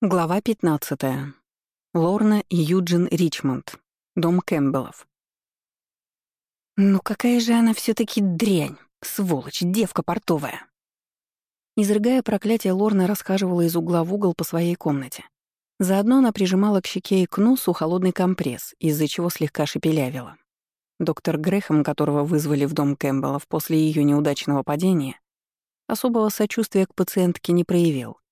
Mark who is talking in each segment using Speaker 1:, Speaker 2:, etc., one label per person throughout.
Speaker 1: Глава 15. Лорна и Юджин Ричмонд. Дом Кэмпбеллов. Ну какая же она все таки дрянь, сволочь, девка портовая. Изрыгая проклятие, Лорна расхаживала из угла в угол по своей комнате. Заодно она прижимала к щеке и к носу холодный компресс, из-за чего слегка шепелявила. Доктор Грехом, которого вызвали в дом Кэмпбеллов после ее неудачного падения, особого сочувствия к пациентке не проявил —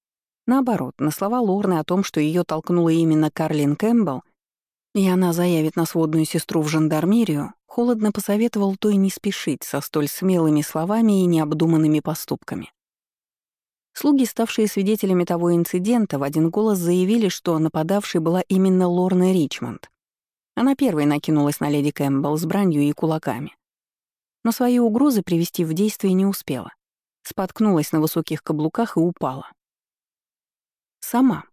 Speaker 1: Наоборот, на слова Лорны о том, что ее толкнула именно Карлин Кэмпбелл, и она заявит на сводную сестру в жандармерию, холодно посоветовал той не спешить со столь смелыми словами и необдуманными поступками. Слуги, ставшие свидетелями того инцидента, в один голос заявили, что нападавшей была именно Лорна Ричмонд. Она первой накинулась на леди Кэмпбелл с бранью и кулаками. Но свои угрозы привести в действие не успела. Споткнулась на высоких каблуках и упала. Сама.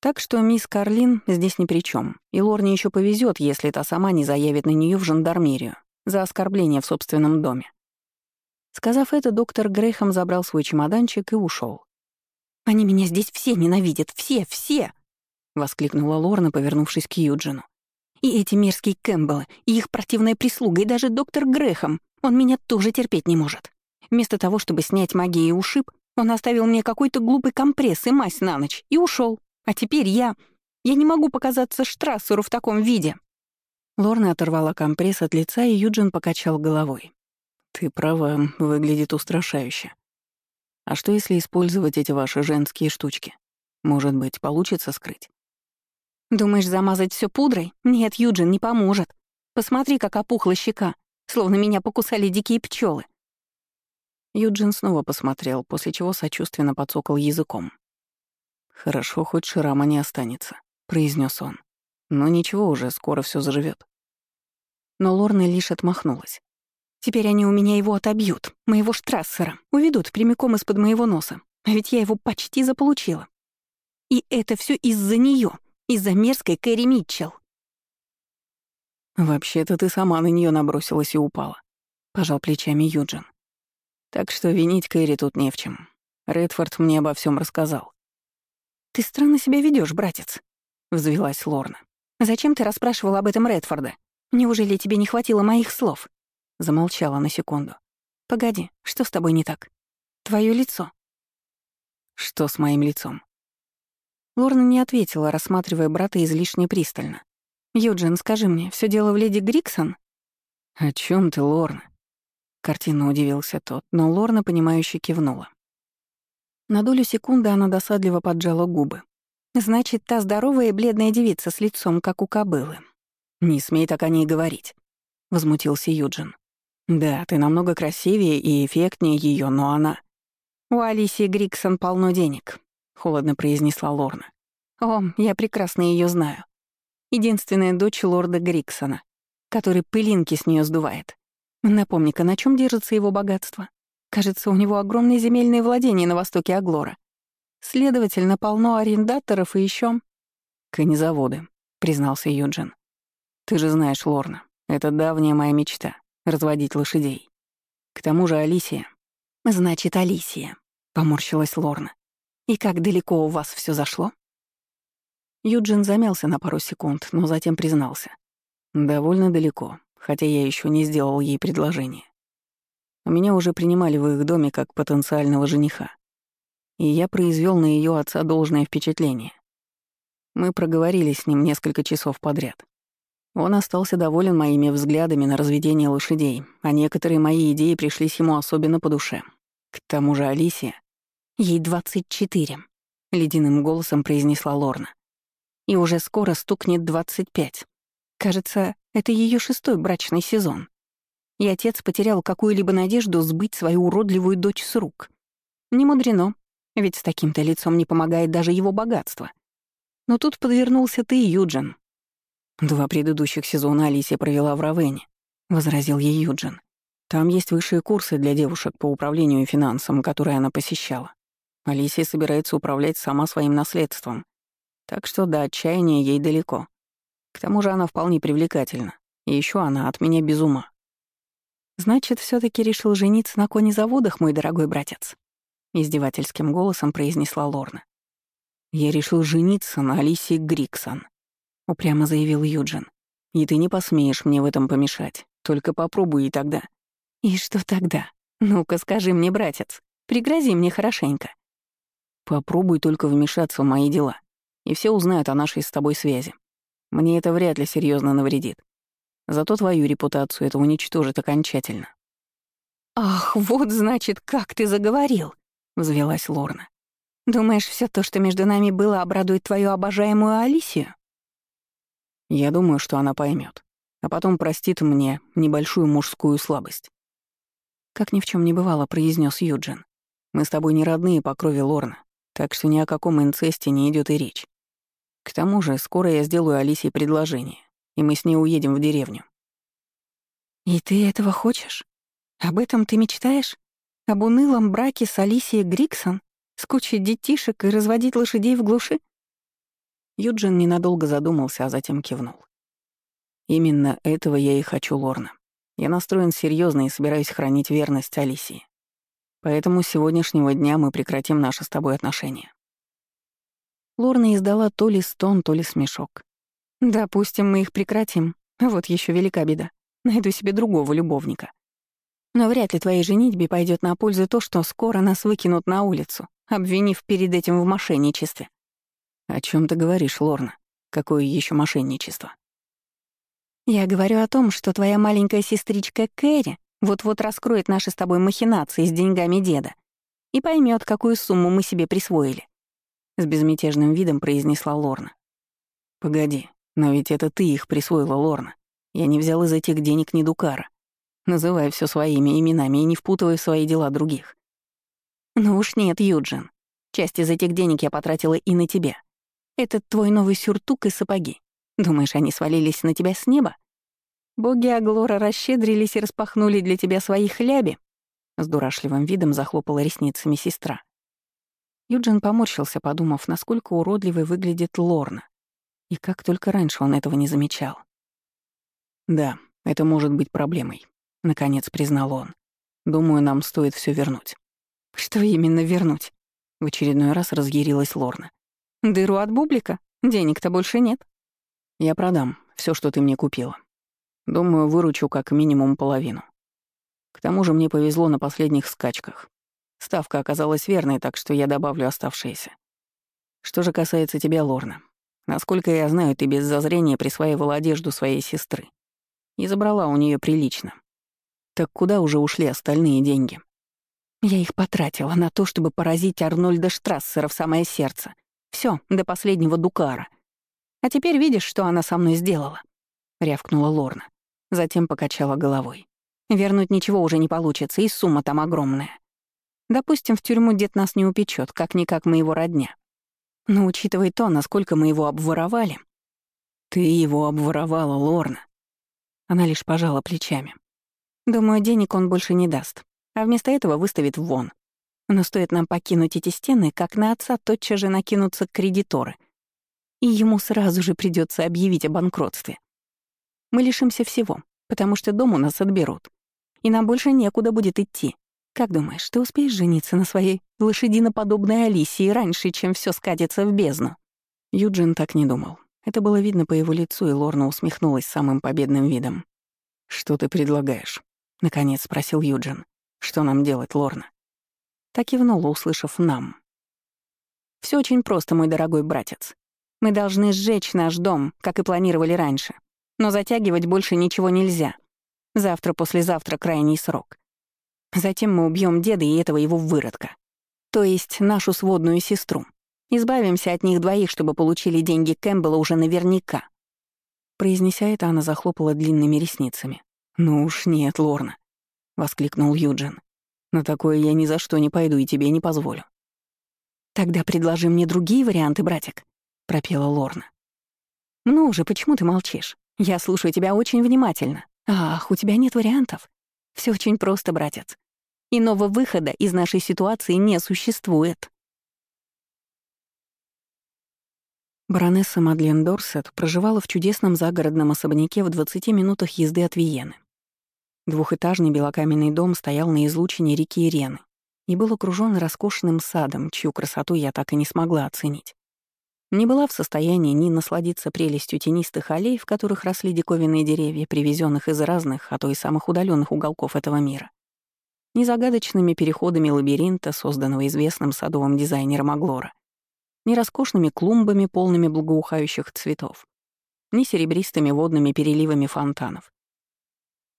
Speaker 1: Так что мисс Карлин здесь ни при чем, и Лорне еще повезет, если та сама не заявит на нее в жандармерию за оскорбление в собственном доме. Сказав это, доктор Грейхам забрал свой чемоданчик и ушел. «Они меня здесь все ненавидят, все, все!» — воскликнула Лорна, повернувшись к Юджину. «И эти мерзкие Кэмпбеллы, и их противная прислуга, и даже доктор Грехам, он меня тоже терпеть не может. Вместо того, чтобы снять магией ушиб, он оставил мне какой-то глупый компресс и мазь на ночь и ушел. А теперь я... Я не могу показаться Штрассеру в таком виде». Лорна оторвала компресс от лица, и Юджин покачал головой. «Ты права, выглядит устрашающе. А что, если использовать эти ваши женские штучки? Может быть, получится скрыть?» «Думаешь, замазать все пудрой? Нет, Юджин, не поможет. Посмотри, как опухла щека, словно меня покусали дикие пчелы. Юджин снова посмотрел, после чего сочувственно подсокал языком. «Хорошо, хоть шрама не останется», — произнес он. «Но ничего уже, скоро все заживет. Но Лорна лишь отмахнулась. «Теперь они у меня его отобьют, моего штрассера, уведут прямиком из-под моего носа. А ведь я его почти заполучила. И это все из-за нее, из-за мерзкой Кэрри Митчелл». «Вообще-то ты сама на нее набросилась и упала», — пожал плечами Юджин. Так что винить Кэрри тут не в чем. Редфорд мне обо всем рассказал. «Ты странно себя ведешь, братец», — взвелась Лорна. «Зачем ты расспрашивал об этом Редфорда? Неужели тебе не хватило моих слов?» Замолчала на секунду. «Погоди, что с тобой не так? Твое лицо». «Что с моим лицом?» Лорна не ответила, рассматривая брата излишне пристально. «Юджин, скажи мне, все дело в леди Гриксон?» «О чем ты, Лорна?» Картинно удивился тот, но Лорна, понимающе кивнула. На долю секунды она досадливо поджала губы. «Значит, та здоровая и бледная девица с лицом, как у кобылы». «Не смей так о ней говорить», — возмутился Юджин. «Да, ты намного красивее и эффектнее ее, но она...» «У Алисии Гриксон полно денег», — холодно произнесла Лорна. «О, я прекрасно ее знаю. Единственная дочь лорда Гриксона, который пылинки с нее сдувает. Напомни-ка, на чем держится его богатство? Кажется, у него огромные земельные владения на востоке Аглора. Следовательно, полно арендаторов и еще «Конезаводы», — признался Юджин. «Ты же знаешь, Лорна, это давняя моя мечта — разводить лошадей. К тому же Алисия...» «Значит, Алисия», — поморщилась Лорна. «И как далеко у вас все зашло?» Юджин замялся на пару секунд, но затем признался. «Довольно далеко хотя я еще не сделал ей предложение. Меня уже принимали в их доме как потенциального жениха, и я произвел на ее отца должное впечатление. Мы проговорили с ним несколько часов подряд. Он остался доволен моими взглядами на разведение лошадей, а некоторые мои идеи пришлись ему особенно по душе. К тому же Алисия... Ей 24, — ледяным голосом произнесла Лорна. И уже скоро стукнет 25. Кажется, это ее шестой брачный сезон. И отец потерял какую-либо надежду сбыть свою уродливую дочь с рук. Не мудрено, ведь с таким-то лицом не помогает даже его богатство. Но тут подвернулся ты, Юджин. Два предыдущих сезона Алисия провела в Равене, — возразил ей Юджин. Там есть высшие курсы для девушек по управлению и финансам, которые она посещала. Алисия собирается управлять сама своим наследством. Так что до отчаяния ей далеко. К тому же она вполне привлекательна. И еще она от меня без ума. Значит, все таки решил жениться на конезаводах, мой дорогой братец? Издевательским голосом произнесла Лорна. «Я решил жениться на Алисии Гриксон», — упрямо заявил Юджин. «И ты не посмеешь мне в этом помешать. Только попробуй и тогда». «И что тогда? Ну-ка скажи мне, братец. Пригрози мне хорошенько». «Попробуй только вмешаться в мои дела, и все узнают о нашей с тобой связи. Мне это вряд ли серьезно навредит. Зато твою репутацию это уничтожит окончательно».
Speaker 2: «Ах, вот значит, как ты заговорил!» — взвелась Лорна. Думаешь, все то, что между нами было, обрадует твою обожаемую Алисию?
Speaker 1: Я думаю, что она поймет, а потом простит мне небольшую мужскую слабость. Как ни в чем не бывало, произнес Юджин. Мы с тобой не родные по крови Лорна, так что ни о каком инцесте не идет и речь. К тому же, скоро я сделаю Алисии предложение, и мы с ней уедем в деревню.
Speaker 2: И ты этого хочешь? Об этом ты мечтаешь? Об унылом браке с Алисией Гриксон? С кучей детишек и разводить лошадей в глуши?
Speaker 1: Юджин ненадолго задумался, а затем кивнул. Именно этого я и хочу, Лорна. Я настроен серьезно и собираюсь хранить верность Алисии. Поэтому с сегодняшнего дня мы прекратим наши с тобой отношения. Лорна издала то ли стон, то ли смешок.
Speaker 2: «Допустим, мы их прекратим. Вот еще велика беда. Найду себе другого любовника. Но вряд ли твоей женитьбе пойдет на пользу то, что скоро нас выкинут на улицу, обвинив перед этим в мошенничестве.
Speaker 1: О чем ты говоришь, Лорна? Какое еще мошенничество?
Speaker 2: Я говорю о том, что твоя маленькая сестричка Кэрри вот-вот раскроет наши с тобой махинации с деньгами деда и поймет, какую сумму мы себе присвоили. С безмятежным видом произнесла Лорна.
Speaker 1: Погоди, но ведь это ты их присвоила, Лорна. Я не взял из этих денег ни дукара. Называй все своими именами и не впутывай в свои дела других.
Speaker 2: «Ну уж нет, Юджин. Часть из этих денег я потратила и на тебя. Этот твой новый сюртук и сапоги. Думаешь, они свалились на тебя с неба? Боги Аглора расщедрились и распахнули для тебя свои хляби?» С дурашливым видом захлопала ресницами сестра.
Speaker 1: Юджин поморщился, подумав, насколько уродливой выглядит Лорна. И как только раньше он этого не замечал. «Да, это может быть проблемой», — наконец признал он. «Думаю, нам стоит все вернуть».
Speaker 2: «Что именно вернуть?» В очередной раз разъярилась Лорна. «Дыру от бублика? Денег-то больше нет».
Speaker 1: «Я продам все, что ты мне купила. Думаю, выручу как минимум половину. К тому же мне повезло на последних скачках. Ставка оказалась верной, так что я добавлю оставшиеся. Что же касается тебя, Лорна, насколько я знаю, ты без зазрения присваивала одежду своей сестры и забрала у нее прилично. Так куда уже ушли остальные деньги?»
Speaker 2: Я их потратила на то, чтобы поразить Арнольда Штрассера в самое сердце. Все, до последнего дукара. А теперь видишь, что она со мной сделала?» — рявкнула Лорна. Затем покачала головой. «Вернуть ничего уже не получится, и сумма там огромная. Допустим, в тюрьму дед нас не упечет, как-никак мы его родня. Но учитывая то, насколько мы его обворовали...»
Speaker 1: «Ты его обворовала, Лорна».
Speaker 2: Она лишь пожала плечами. «Думаю, денег он больше не даст а вместо этого выставит вон. Но стоит нам покинуть эти стены, как на отца тотчас же накинутся кредиторы. И ему сразу же придется объявить о банкротстве. Мы лишимся всего, потому что дом у нас отберут. И нам больше некуда будет идти. Как думаешь, ты успеешь жениться на своей лошадиноподобной Алисии раньше, чем все скатится в бездну?»
Speaker 1: Юджин так не думал. Это было видно по его лицу, и Лорна усмехнулась самым победным видом. «Что ты предлагаешь?» — наконец спросил Юджин. Что нам делать, Лорна?
Speaker 2: Так кивнула, услышав «нам». Все очень просто, мой дорогой братец. Мы должны сжечь наш дом, как и планировали раньше. Но затягивать больше ничего нельзя. Завтра-послезавтра крайний срок. Затем мы убьем деда и этого его выродка. То есть нашу сводную сестру. Избавимся от них двоих, чтобы получили деньги Кэмпбелла уже наверняка.
Speaker 1: Произнеся это, она захлопала длинными ресницами. «Ну уж нет, Лорна. — воскликнул Юджин. «На такое я ни за что не пойду и тебе не позволю».
Speaker 2: «Тогда предложи мне другие варианты, братик», — пропела Лорна. «Ну уже, почему ты молчишь? Я слушаю тебя очень внимательно. Ах, у тебя нет вариантов. Все очень просто, братец. Иного выхода из нашей ситуации не существует».
Speaker 1: Баронесса Мадлен Дорсет проживала в чудесном загородном особняке в 20 минутах езды от Виены. Двухэтажный белокаменный дом стоял на излучине реки Ирены и был окружен роскошным садом, чью красоту я так и не смогла оценить.
Speaker 2: не была в состоянии ни насладиться прелестью тенистых аллей, в которых росли диковинные деревья, привезенных из разных, а то и самых удаленных уголков этого мира, ни загадочными переходами лабиринта, созданного известным садовым дизайнером Аглора, ни роскошными клумбами, полными благоухающих цветов, ни серебристыми водными переливами фонтанов.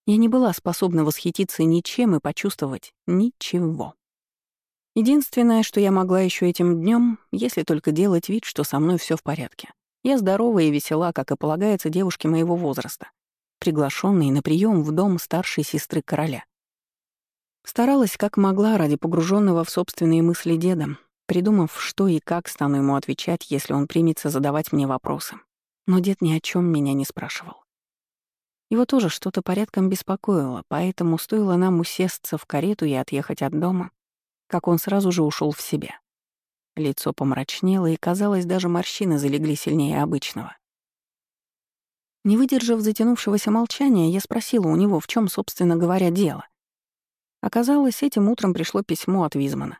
Speaker 2: Я не была способна восхититься ничем и почувствовать ничего. Единственное, что я могла еще этим днем, если только делать вид, что со мной все в порядке. Я здорова и весела, как и полагается девушке моего возраста, приглашенной на прием в дом старшей сестры короля. Старалась как могла ради погруженного в собственные мысли деда, придумав, что и как стану ему отвечать, если он примется задавать мне вопросы. Но дед ни о чем меня не спрашивал. Его тоже что-то порядком беспокоило, поэтому стоило нам усесться в карету и отъехать от дома, как он сразу же ушел в себя. Лицо помрачнело, и, казалось, даже морщины залегли сильнее обычного. Не выдержав затянувшегося молчания, я спросила у него, в чем, собственно говоря, дело. Оказалось, этим утром пришло письмо от Визмана,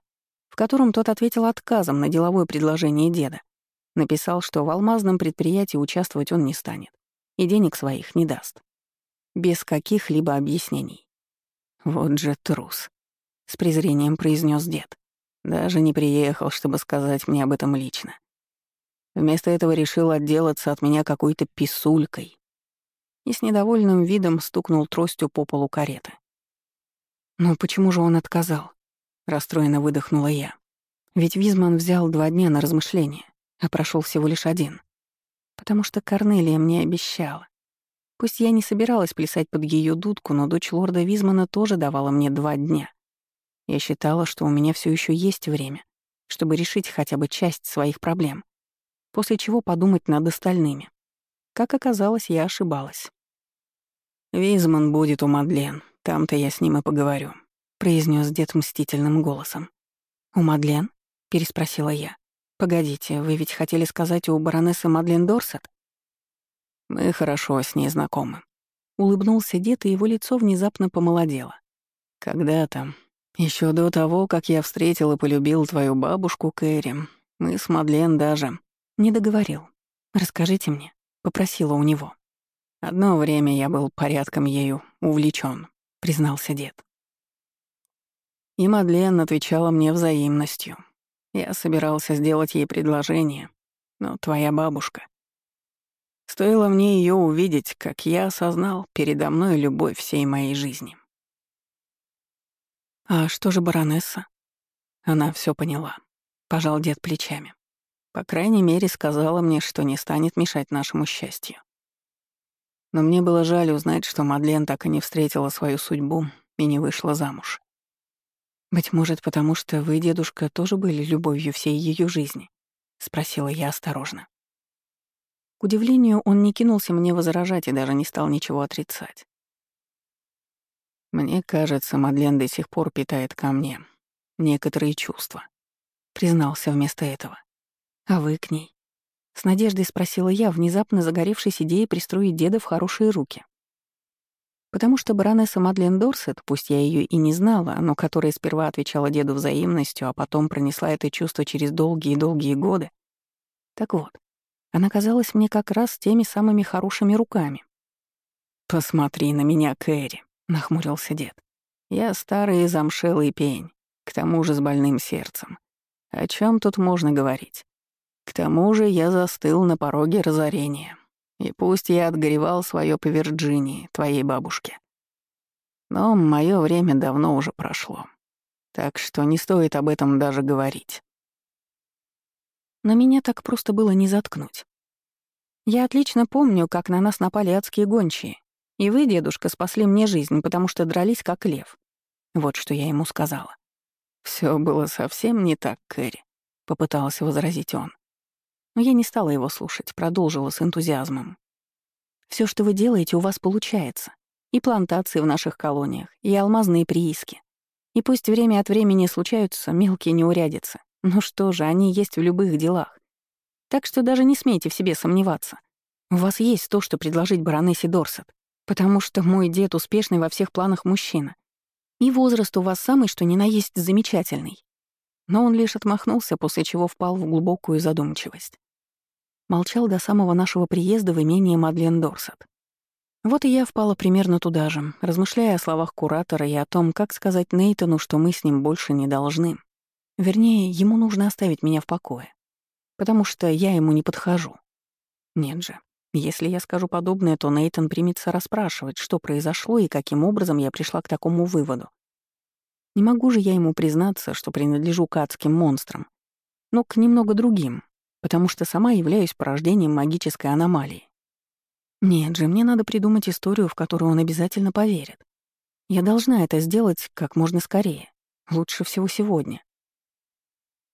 Speaker 2: в котором тот ответил отказом на деловое предложение деда. Написал, что в алмазном предприятии участвовать он не станет и денег своих не даст. Без каких-либо объяснений. Вот же трус. — с презрением произнес дед. Даже не приехал, чтобы сказать мне об этом лично. Вместо этого решил отделаться от меня какой-то писулькой. И с недовольным видом стукнул тростью по полу кареты. «Но почему же он отказал?» — расстроенно выдохнула я. Ведь Визман взял два дня на размышление, а прошел всего лишь один. Потому что Корнелия мне обещала. Пусть я не собиралась плясать под ее дудку, но дочь лорда Визмана тоже давала мне два дня. Я считала, что у меня все еще есть время, чтобы решить хотя бы часть своих проблем, после чего подумать над остальными. Как оказалось, я ошибалась. «Визман будет у Мадлен, там-то я с ним и поговорю», — произнес дед мстительным голосом. «У Мадлен?» — переспросила я. «Погодите, вы ведь хотели сказать у баронессы Мадлен Дорсет?» «Мы хорошо с ней знакомы». Улыбнулся дед, и его лицо внезапно помолодело. «Когда-то, еще до того, как я встретил и полюбил твою бабушку Кэрри, мы с Мадлен даже...» «Не договорил. Расскажите мне», — попросила у него. «Одно время я был порядком ею увлечен, признался дед. И Мадлен отвечала мне взаимностью. Я собирался сделать ей предложение, но твоя бабушка... Стоило мне ее увидеть, как я осознал передо мной любовь всей моей жизни. «А что же баронесса?» Она все поняла. Пожал дед плечами. По крайней мере, сказала мне, что не станет мешать нашему счастью. Но мне было жаль узнать, что Мадлен так и не встретила свою судьбу и не вышла замуж. «Быть может, потому что вы, дедушка, тоже были любовью всей ее жизни?» — спросила я осторожно. К удивлению, он не кинулся мне возражать и даже не стал ничего отрицать. Мне кажется, Мадлен до сих пор питает ко мне некоторые чувства. Признался вместо этого. А вы к ней? С надеждой спросила я, внезапно загоревшись идеей пристроить деда в хорошие руки. Потому что баронесса Мадлен Дорсет, пусть я ее и не знала, но которая сперва отвечала деду взаимностью, а потом пронесла это чувство через долгие-долгие годы. Так вот, она казалась мне как раз теми самыми хорошими руками. «Посмотри на меня, Кэрри», — нахмурился дед. «Я старый замшелый пень, к тому же с больным сердцем. О чем тут можно говорить? К тому же я застыл на пороге разорения. И пусть я отгоревал свое по Вирджинии, твоей бабушке. Но мое время давно уже прошло. Так что не стоит об этом даже говорить. Но меня так просто было не заткнуть. Я отлично помню, как на нас напали адские гончие, и вы, дедушка, спасли мне жизнь, потому что дрались как лев. Вот что я ему сказала. Все было совсем не так, Кэрри», — попытался возразить он. Но я не стала его слушать, продолжила с энтузиазмом. Все, что вы делаете, у вас получается. И плантации в наших колониях, и алмазные прииски. И пусть время от времени случаются мелкие неурядицы, но что же, они есть в любых делах. Так что даже не смейте в себе сомневаться. У вас есть то, что предложить баронессе Дорсет. Потому что мой дед успешный во всех планах мужчина. И возраст у вас самый, что ни на есть, замечательный. Но он лишь отмахнулся, после чего впал в глубокую задумчивость. Молчал до самого нашего приезда в имение Мадлен Дорсет. Вот и я впала примерно туда же, размышляя о словах куратора и о том, как сказать Нейтану, что мы с ним больше не должны. Вернее, ему нужно оставить меня в покое, потому что я ему не подхожу. Нет же, если я скажу подобное, то Нейтан примется расспрашивать, что произошло и каким образом я пришла к такому выводу. Не могу же я ему признаться, что принадлежу к адским монстрам, но к немного другим, потому что сама являюсь порождением магической аномалии. Нет же, мне надо придумать историю, в которую он обязательно поверит. Я должна это сделать как можно скорее. Лучше всего сегодня.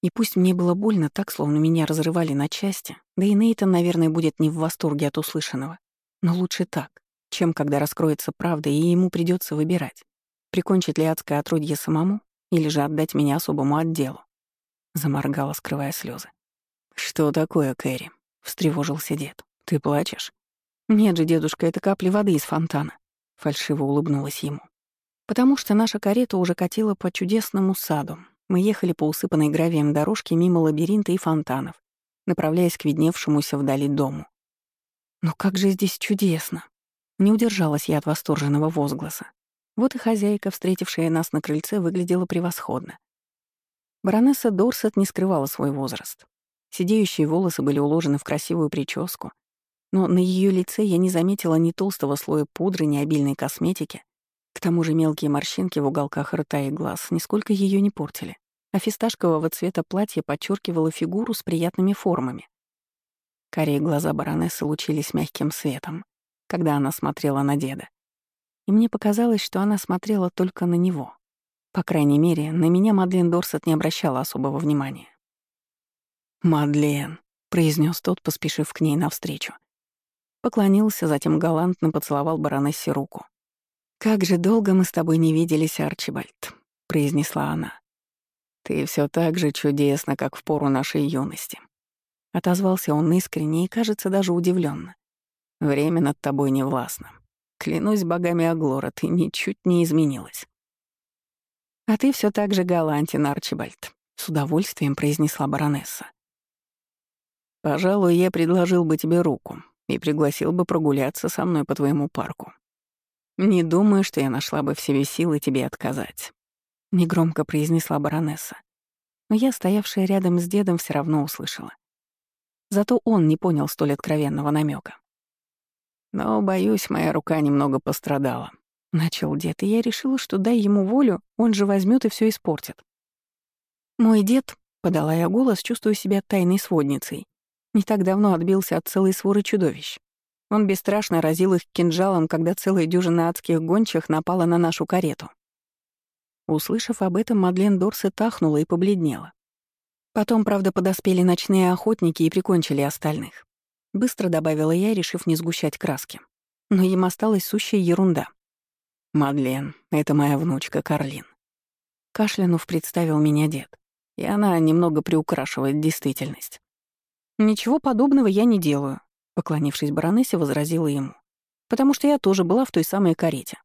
Speaker 2: И пусть мне было больно так, словно меня разрывали на части, да и Нейтан, наверное, будет не в восторге от услышанного. Но лучше так, чем когда раскроется правда, и ему придется выбирать, прикончить ли адское отродье самому или же отдать меня особому отделу. Заморгала, скрывая слезы. «Что такое, Кэрри?» — встревожился дед. «Ты плачешь?» «Нет же, дедушка, это капли воды из фонтана», — фальшиво улыбнулась ему. «Потому что наша карета уже катила по чудесному саду, мы ехали по усыпанной гравием дорожке мимо лабиринта и фонтанов, направляясь к видневшемуся вдали дому. «Но как же здесь чудесно!» Не удержалась я от восторженного возгласа. Вот и хозяйка, встретившая нас на крыльце, выглядела превосходно. Баронесса Дорсет не скрывала свой возраст. Сидеющие волосы были уложены в красивую прическу, но на ее лице я не заметила ни толстого слоя пудры, ни обильной косметики. К тому же мелкие морщинки в уголках рта и глаз нисколько ее не портили а фисташкового цвета платье подчеркивало фигуру с приятными формами. Карие глаза баронессы лучились мягким светом, когда она смотрела на деда. И мне показалось, что она смотрела только на него. По крайней мере, на меня Мадлен Дорсет не обращала особого внимания. «Мадлен», — произнес тот, поспешив к ней навстречу. Поклонился, затем галантно поцеловал баронессе руку. «Как же долго мы с тобой не виделись, Арчибальд», — произнесла она. «Ты все так же чудесно, как в пору нашей юности». Отозвался он искренне и, кажется, даже удивленно. «Время над тобой не властно. Клянусь богами Аглора, ты ничуть не изменилась». «А ты все так же галантен, Арчибальд», — с удовольствием произнесла баронесса. «Пожалуй, я предложил бы тебе руку и пригласил бы прогуляться со мной по твоему парку. Не думаю, что я нашла бы в себе силы тебе отказать. — негромко произнесла баронесса. Но я, стоявшая рядом с дедом, все равно услышала. Зато он не понял столь откровенного намека. «Но, боюсь, моя рука немного пострадала», — начал дед, и я решила, что дай ему волю, он же возьмет и все испортит. «Мой дед», — подала я голос, чувствуя себя тайной сводницей, не так давно отбился от целой своры чудовищ. Он бесстрашно разил их кинжалом, когда целая дюжина адских гончих напала на нашу карету. Услышав об этом, Мадлен Дорсе тахнула и побледнела. Потом, правда, подоспели ночные охотники и прикончили остальных. Быстро добавила я, решив не сгущать краски. Но им осталась сущая ерунда. «Мадлен, это моя внучка Карлин». Кашлянув представил меня дед. И она немного приукрашивает действительность. «Ничего подобного я не делаю», — поклонившись баронессе, возразила ему. «Потому что я тоже была в той самой карете».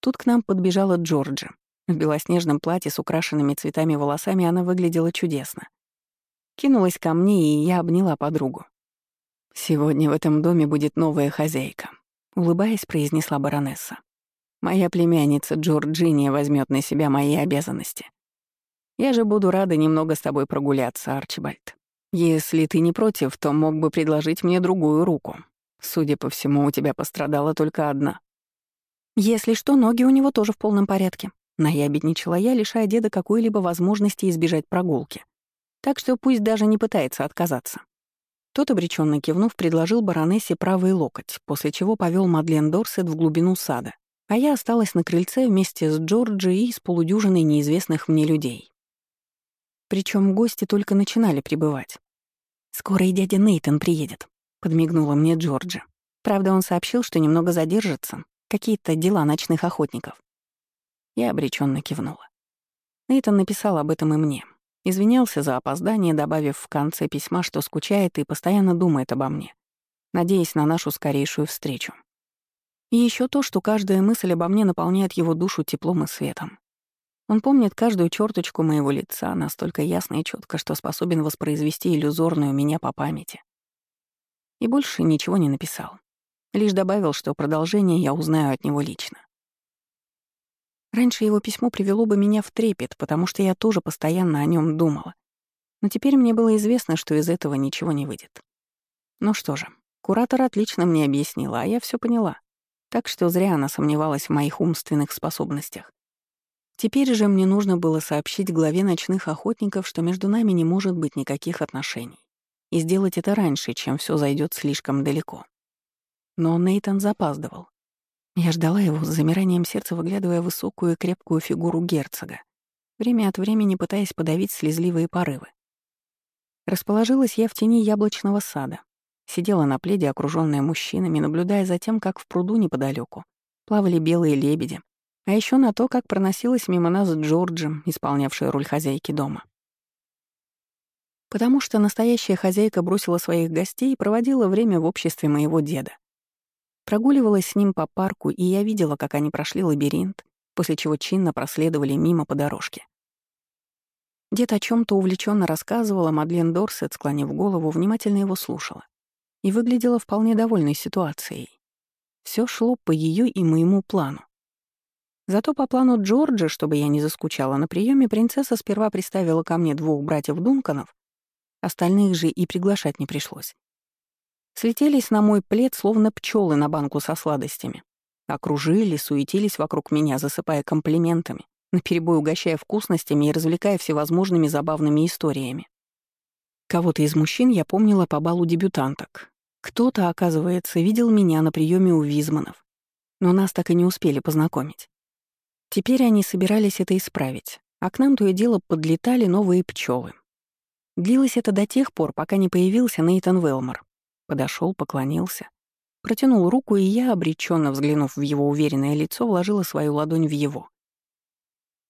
Speaker 2: Тут к нам подбежала Джорджи. В белоснежном платье с украшенными цветами волосами она выглядела чудесно. Кинулась ко мне, и я обняла подругу. «Сегодня в этом доме будет новая хозяйка», — улыбаясь, произнесла баронесса. «Моя племянница Джорджиния возьмет на себя мои обязанности. Я же буду рада немного с тобой прогуляться, Арчибальд. Если ты не против, то мог бы предложить мне другую руку. Судя по всему, у тебя пострадала только одна». «Если что, ноги у него тоже в полном порядке», Наябедничала я, лишая деда какой-либо возможности избежать прогулки. Так что пусть даже не пытается отказаться. Тот, обреченно кивнув, предложил баронессе правый локоть, после чего повел Мадлен Дорсет в глубину сада, а я осталась на крыльце вместе с Джорджи и с полудюжиной неизвестных мне людей. Причем гости только начинали прибывать. «Скоро и дядя Нейтон приедет», — подмигнула мне Джорджи. Правда, он сообщил, что немного задержится, какие-то дела ночных охотников. Я обреченно кивнула. Нейтан написал об этом и мне. Извинялся за опоздание, добавив в конце письма, что скучает и постоянно думает обо мне, надеясь на нашу скорейшую встречу. И еще то, что каждая мысль обо мне наполняет его душу теплом и светом. Он помнит каждую черточку моего лица настолько ясно и четко, что способен воспроизвести иллюзорную меня по памяти.
Speaker 1: И больше ничего не написал. Лишь добавил, что продолжение я узнаю от него лично. Раньше его письмо привело бы меня в трепет, потому что я тоже постоянно о нем думала. Но теперь мне было известно, что из этого ничего не выйдет. Ну что же, куратор отлично мне объяснила, а я все поняла. Так что зря она сомневалась в моих умственных способностях. Теперь же мне нужно было сообщить главе ночных охотников, что между нами не может быть никаких отношений. И сделать это раньше, чем все зайдет слишком далеко. Но Нейтан запаздывал. Я ждала его с замиранием сердца, выглядывая высокую и крепкую фигуру герцога, время от времени пытаясь подавить слезливые порывы. Расположилась я в тени яблочного сада, сидела на пледе, окружённая мужчинами, наблюдая за тем, как в пруду неподалеку плавали белые лебеди, а еще на то, как проносилась мимо нас Джорджем, исполнявшая роль хозяйки дома. Потому что настоящая хозяйка бросила своих гостей и проводила время в обществе моего деда. Прогуливалась с ним по парку, и я видела, как они прошли лабиринт, после чего чинно проследовали мимо по дорожке. Дед о чем то увлеченно рассказывал, а Мадлен Дорсет, склонив голову, внимательно его слушала. И выглядела вполне довольной ситуацией. Все шло по ее и моему плану. Зато по плану Джорджа, чтобы я не заскучала на приеме, принцесса сперва приставила ко мне двух братьев Дунканов, остальных же и приглашать не пришлось. Слетелись на мой плед, словно пчелы на банку со сладостями. Окружили, суетились вокруг меня, засыпая комплиментами, наперебой угощая вкусностями и развлекая всевозможными забавными историями. Кого-то из мужчин я помнила по балу дебютанток. Кто-то, оказывается, видел меня на приеме у Визманов, но нас так и не успели познакомить. Теперь они собирались это исправить, а к нам то и дело подлетали новые пчелы. Длилось это до тех пор, пока не появился Нейтан Велмор, Подошел, поклонился. Протянул руку, и я, обреченно взглянув в его уверенное лицо, вложила свою ладонь в его.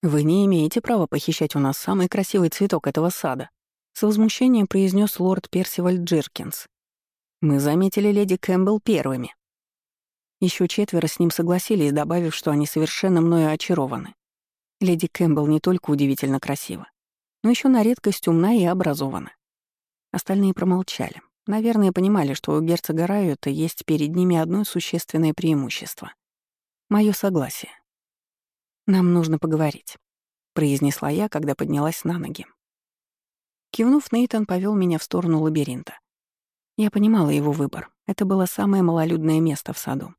Speaker 1: «Вы не имеете права похищать у нас самый красивый цветок этого сада», с возмущением произнес лорд Персиваль Джеркинс. «Мы заметили леди Кэмпбелл первыми». Еще четверо с ним согласились, добавив, что они совершенно мною очарованы. Леди Кэмпбелл не только удивительно красива, но еще на редкость умна и образована. Остальные промолчали. Наверное, понимали, что у герцога Райота есть перед ними одно существенное преимущество. Моё согласие. «Нам нужно поговорить», — произнесла я, когда поднялась на ноги. Кивнув, Нейтан повел меня в сторону лабиринта. Я понимала его выбор. Это было самое малолюдное место в саду.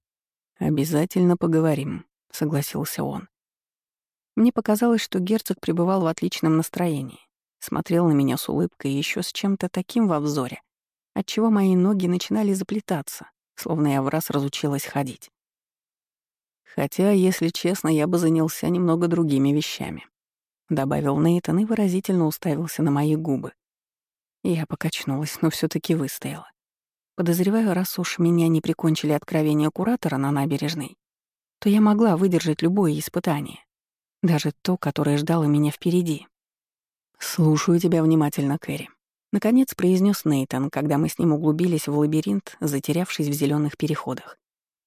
Speaker 1: «Обязательно поговорим», — согласился он. Мне показалось, что герцог пребывал в отличном настроении. Смотрел на меня с улыбкой и еще с чем-то таким во взоре, отчего мои ноги начинали заплетаться, словно я в раз разучилась ходить. Хотя, если честно, я бы занялся немного другими вещами. Добавил Нейтан и выразительно уставился на мои губы. Я покачнулась, но все таки выстояла. Подозреваю, раз уж меня не прикончили откровения куратора на набережной, то я могла выдержать любое испытание, даже то, которое ждало меня впереди. «Слушаю тебя внимательно, Кэрри», Наконец произнес Нейтан, когда мы с ним углубились в лабиринт, затерявшись в зеленых переходах.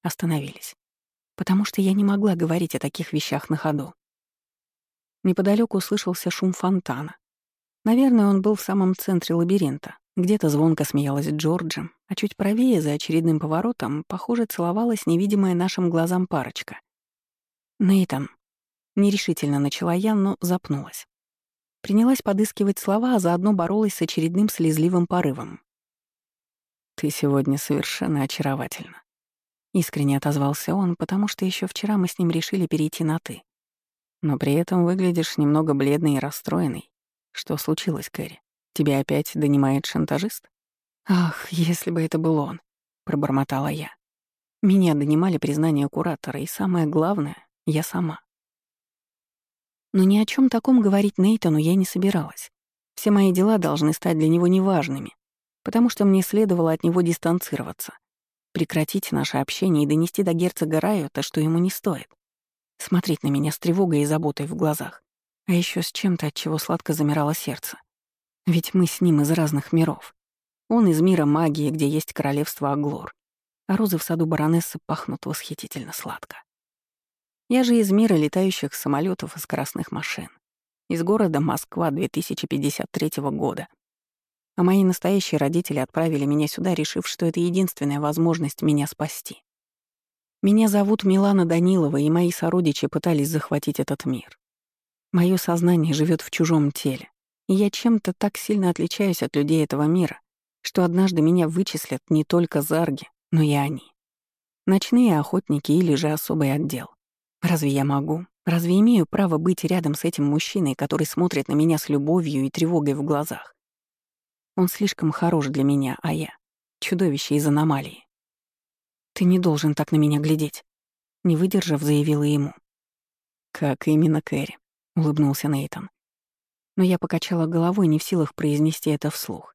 Speaker 1: Остановились. Потому что я не могла говорить о таких вещах на ходу. Неподалеку услышался шум фонтана. Наверное, он был в самом центре лабиринта. Где-то звонко смеялась Джорджи, а чуть правее, за очередным поворотом, похоже, целовалась невидимая нашим глазам парочка. «Нейтан», — нерешительно начала я, но запнулась. Принялась подыскивать слова, а заодно боролась с очередным слезливым порывом. «Ты сегодня совершенно очаровательна», — искренне отозвался он, потому что еще вчера мы с ним решили перейти на «ты». «Но при этом выглядишь немного бледной и расстроенной. Что случилось, Кэрри? Тебя опять донимает шантажист?» «Ах, если бы это был он», — пробормотала я. Меня донимали признание куратора, и самое главное — я сама. Но ни о чем таком говорить Нейтану я не собиралась. Все мои дела должны стать для него неважными, потому что мне следовало от него дистанцироваться, прекратить наше общение и донести до герцога Райота, что ему не стоит. Смотреть на меня с тревогой и заботой в глазах, а еще с чем-то, от чего сладко замирало сердце. Ведь мы с ним из разных миров. Он из мира магии, где есть королевство Аглор, а розы в саду баронессы пахнут восхитительно сладко. Я же из мира летающих самолетов и скоростных машин. Из города Москва 2053 года.
Speaker 2: А мои настоящие родители отправили меня сюда, решив, что это единственная возможность меня спасти. Меня зовут Милана Данилова, и мои сородичи пытались захватить этот мир. Мое сознание живет в чужом теле, и я чем-то так сильно отличаюсь от людей этого мира, что однажды меня вычислят не только зарги, но и они. Ночные охотники или же особый отдел. Разве я могу, разве имею право быть рядом с этим мужчиной, который смотрит на меня с любовью и тревогой в глазах? Он слишком хорош для меня, а я — чудовище из аномалии. «Ты не должен так на меня глядеть», — не выдержав, заявила ему. «Как именно, Кэрри?» — улыбнулся Нейтон. Но я покачала головой, не в силах произнести это вслух.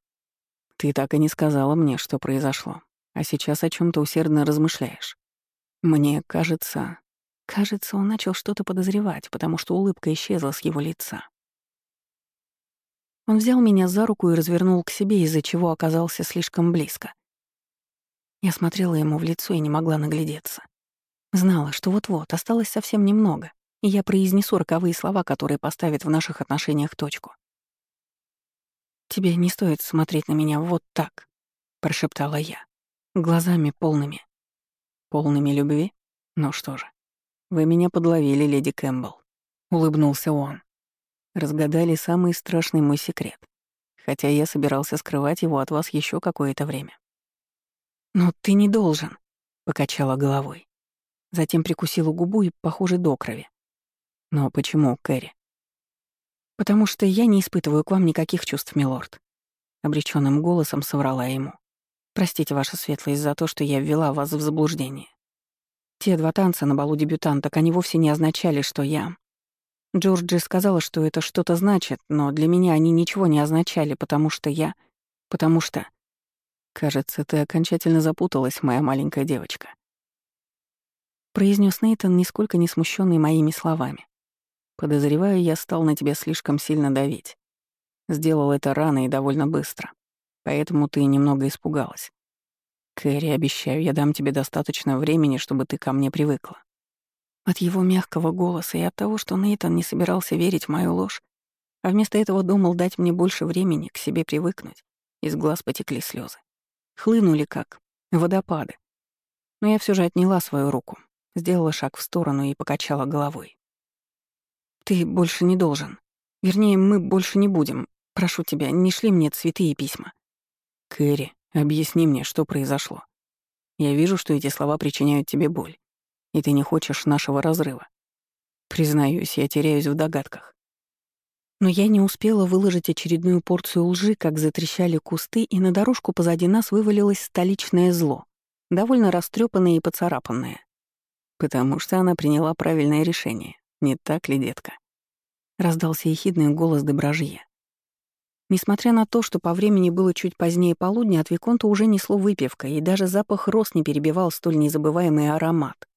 Speaker 2: «Ты так и не сказала мне, что произошло, а сейчас о чем то усердно размышляешь. Мне кажется...» Кажется, он начал что-то подозревать, потому что улыбка исчезла с его лица. Он взял меня за руку и развернул к себе, из-за чего оказался слишком близко. Я смотрела ему в лицо и не могла наглядеться. Знала, что вот-вот, осталось совсем немного, и я произнесу роковые слова, которые поставят в наших отношениях точку. «Тебе не стоит смотреть на меня вот так», — прошептала я, глазами полными. «Полными любви? Ну что же, вы меня подловили, леди Кэмпбелл», — улыбнулся он. Разгадали самый страшный мой секрет, хотя я собирался скрывать его от вас еще какое-то время. «Но ты не должен», — покачала головой. Затем прикусила губу и, похоже, до крови. «Но почему, Кэрри?» «Потому что я не испытываю к вам никаких чувств, милорд», — обреченным голосом соврала ему. «Простите, ваша светлость, за то, что я ввела вас в заблуждение. Те два танца на балу дебютанток, они вовсе не означали, что я... Джорджи сказала, что это что-то значит, но для меня они ничего не означали, потому что я... Потому что... Кажется, ты окончательно запуталась, моя маленькая девочка. Произнес Нейтон, нисколько не смущенный моими словами. Подозреваю, я стал на тебя слишком сильно давить. Сделал это рано и довольно быстро. Поэтому ты немного испугалась. Кэрри, обещаю, я дам тебе достаточно времени, чтобы ты ко мне привыкла. От его мягкого голоса и от того, что Нейтан не собирался верить в мою ложь, а вместо этого думал дать мне больше времени к себе привыкнуть, из глаз потекли слезы. Хлынули как водопады. Но я все же отняла свою руку, сделала шаг в сторону и покачала головой. «Ты больше не должен. Вернее, мы больше не будем. Прошу тебя, не шли мне цветы и письма». «Кэрри, объясни мне, что произошло. Я вижу, что эти слова причиняют тебе боль и ты не хочешь нашего разрыва. Признаюсь, я теряюсь в догадках. Но я не успела выложить очередную порцию лжи, как затрещали кусты, и на дорожку позади нас вывалилось столичное зло, довольно растрепанное и поцарапанное. Потому что она приняла правильное решение, не так ли, детка? Раздался ехидный голос Дебражье. Несмотря на то, что по времени было чуть позднее полудня, от Виконта уже несло выпивка, и даже запах роз не перебивал столь незабываемый аромат.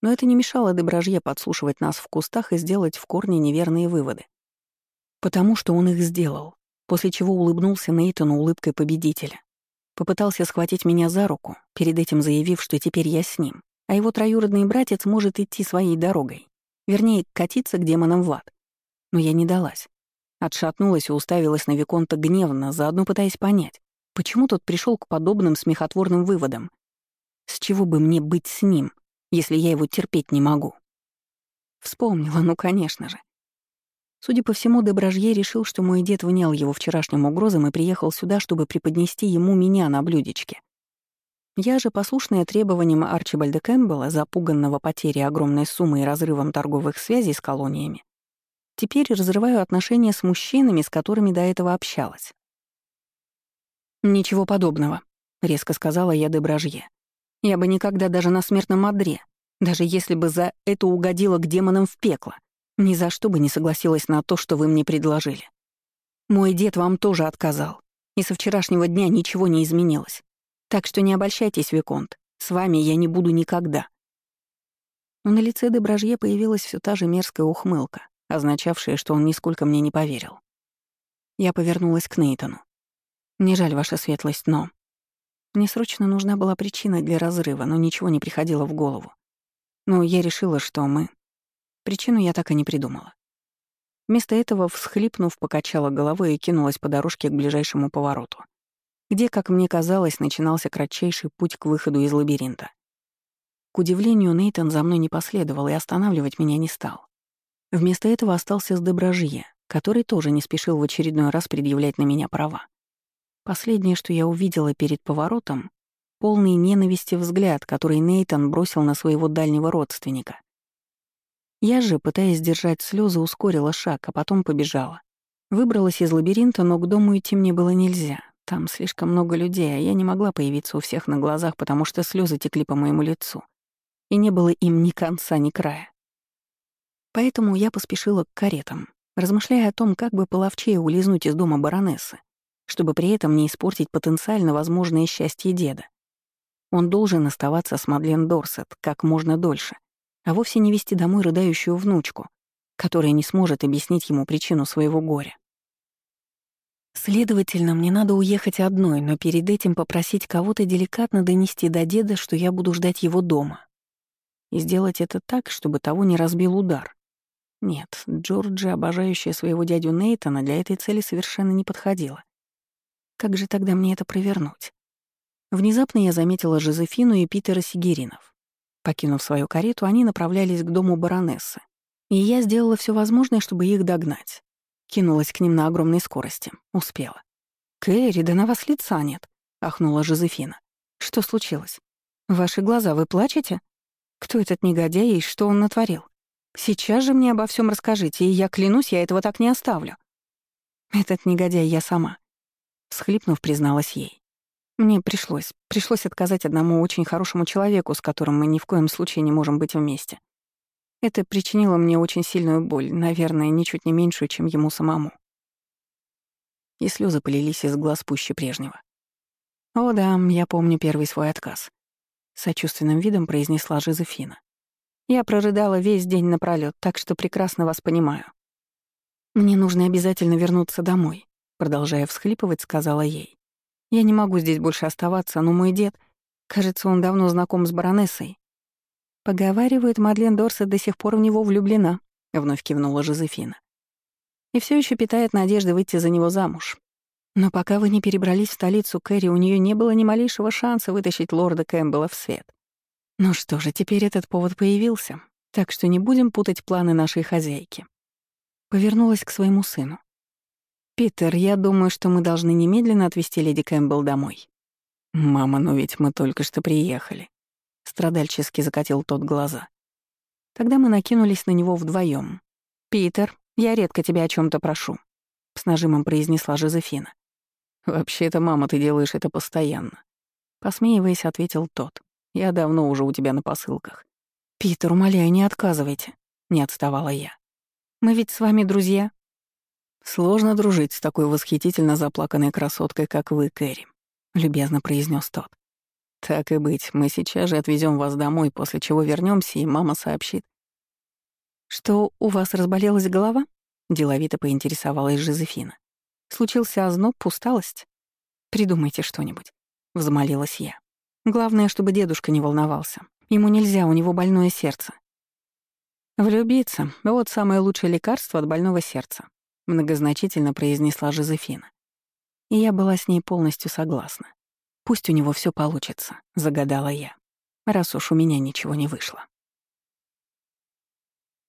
Speaker 2: Но это не мешало Дебражье подслушивать нас в кустах и сделать в корне неверные выводы. Потому что он их сделал, после чего улыбнулся Нейтану улыбкой победителя. Попытался схватить меня за руку, перед этим заявив, что теперь я с ним, а его троюродный братец может идти своей дорогой, вернее, катиться к демонам в ад. Но я не далась. Отшатнулась и уставилась на Виконта гневно, заодно пытаясь понять, почему тот пришел к подобным смехотворным выводам. С чего бы мне быть с ним, если я его терпеть не могу. Вспомнила, ну, конечно же. Судя по всему, Дебражье решил, что мой дед внял его вчерашним угрозам и приехал сюда, чтобы преподнести ему меня на блюдечке. Я же, послушная требованиям Арчибальда Кэмпбелла, запуганного потерей огромной суммы и разрывом торговых связей с колониями, теперь разрываю отношения с мужчинами, с которыми до этого общалась. «Ничего подобного», — резко сказала я Дебражье. Я бы никогда даже на смертном одре, даже если бы за это угодила к демонам в пекло, ни за что бы не согласилась на то, что вы мне предложили. Мой дед вам тоже отказал, и со вчерашнего дня ничего не изменилось. Так что не обольщайтесь, Виконт, с вами я не буду никогда. Но на лице Дебражье появилась все та же мерзкая ухмылка, означавшая, что он нисколько мне не поверил. Я повернулась к Нейтану. «Не жаль, ваша светлость, но...» Мне срочно нужна была причина для разрыва, но ничего не приходило в голову. Но я решила, что мы... Причину я так и не придумала. Вместо этого, всхлипнув, покачала головой и кинулась по дорожке к ближайшему повороту, где, как мне казалось, начинался кратчайший путь к выходу из лабиринта. К удивлению, Нейтан за мной не последовал и останавливать меня не стал. Вместо этого остался с Доброжье, который тоже не спешил в очередной раз предъявлять на меня права. Последнее, что я увидела перед поворотом, полный ненависти взгляд, который Нейтан бросил на своего дальнего родственника. Я же, пытаясь сдержать слезы, ускорила шаг, а потом побежала. Выбралась из лабиринта, но к дому идти мне было нельзя. Там слишком много людей, а я не могла появиться у всех на глазах, потому что слезы текли по моему лицу. И не было им ни конца, ни края. Поэтому я поспешила к каретам, размышляя о том, как бы половчее улизнуть из дома баронессы, чтобы при этом не испортить потенциально возможное счастье деда. Он должен оставаться с Мадлен Дорсет как можно дольше, а вовсе не вести домой рыдающую внучку, которая не сможет объяснить ему причину своего горя. Следовательно, мне надо уехать одной, но перед этим попросить кого-то деликатно донести до деда, что я буду ждать его дома. И сделать это так, чтобы того не разбил удар. Нет, Джорджи, обожающая своего дядю Нейтана, для этой цели совершенно не подходила. Как же тогда мне это провернуть? Внезапно я заметила Жозефину и Питера Сигеринов. Покинув свою карету, они направлялись к дому баронессы. И я сделала все возможное, чтобы их догнать. Кинулась к ним на огромной скорости. Успела. «Кэрри, да на вас лица нет», — ахнула Жозефина. «Что случилось? Ваши глаза, вы плачете? Кто этот негодяй и что он натворил?» Сейчас же мне обо всем расскажите, и я клянусь, я этого так не оставлю. Этот негодяй я сама. Схлипнув, призналась ей. Мне пришлось, пришлось отказать одному очень хорошему человеку, с которым мы ни в коем случае не можем быть вместе. Это причинило мне очень сильную боль, наверное, ничуть не меньшую, чем ему самому. И слезы полились из глаз пуще прежнего. «О да, я помню первый свой отказ», — сочувственным видом произнесла Жозефина. Я прорыдала весь день напролёт, так что прекрасно вас понимаю. Мне нужно обязательно вернуться домой, продолжая всхлипывать, сказала ей. Я не могу здесь больше оставаться, но мой дед, кажется, он давно знаком с баронессой. Поговаривают, Мадлен Дорсет до сих пор в него влюблена, вновь кивнула Жозефина. И все еще питает надежды выйти за него замуж. Но пока вы не перебрались в столицу Кэрри, у нее не было ни малейшего шанса вытащить лорда Кэмпбелла в свет. Ну что же, теперь этот повод появился, так что не будем путать планы нашей хозяйки. Повернулась к своему сыну. «Питер, я думаю, что мы должны немедленно отвезти леди Кэмпбелл домой». «Мама, но ведь мы только что приехали», — страдальчески закатил тот глаза. Тогда мы накинулись на него вдвоем. «Питер, я редко тебя о чем то прошу», — с нажимом произнесла Жозефина. «Вообще-то, мама, ты делаешь это постоянно», — посмеиваясь, ответил тот. Я давно уже у тебя на посылках. Питер, умоляю, не отказывайте. Не отставала я. Мы ведь с вами друзья. Сложно дружить с такой восхитительно заплаканной красоткой, как вы, Кэрри, любезно произнес тот. Так и быть, мы сейчас же отвезем вас домой, после чего вернемся, и мама сообщит. Что у вас разболелась голова? Деловито поинтересовалась Жозефина. Случился озноб, усталость? Придумайте что-нибудь, взмолилась я. Главное, чтобы дедушка не волновался. Ему нельзя, у него больное сердце. «Влюбиться — вот самое лучшее лекарство от больного сердца», — многозначительно произнесла Жозефина. И я была с ней полностью согласна. «Пусть у него все получится», — загадала я, раз уж у меня ничего не вышло.